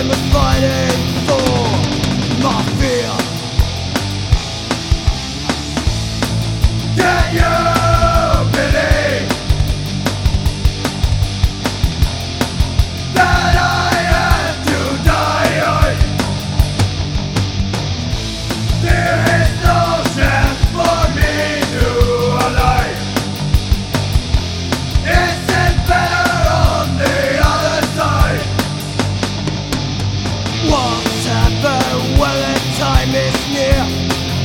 I'm fighting supper Well the time is near.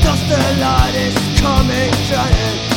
Thus the light is coming shining.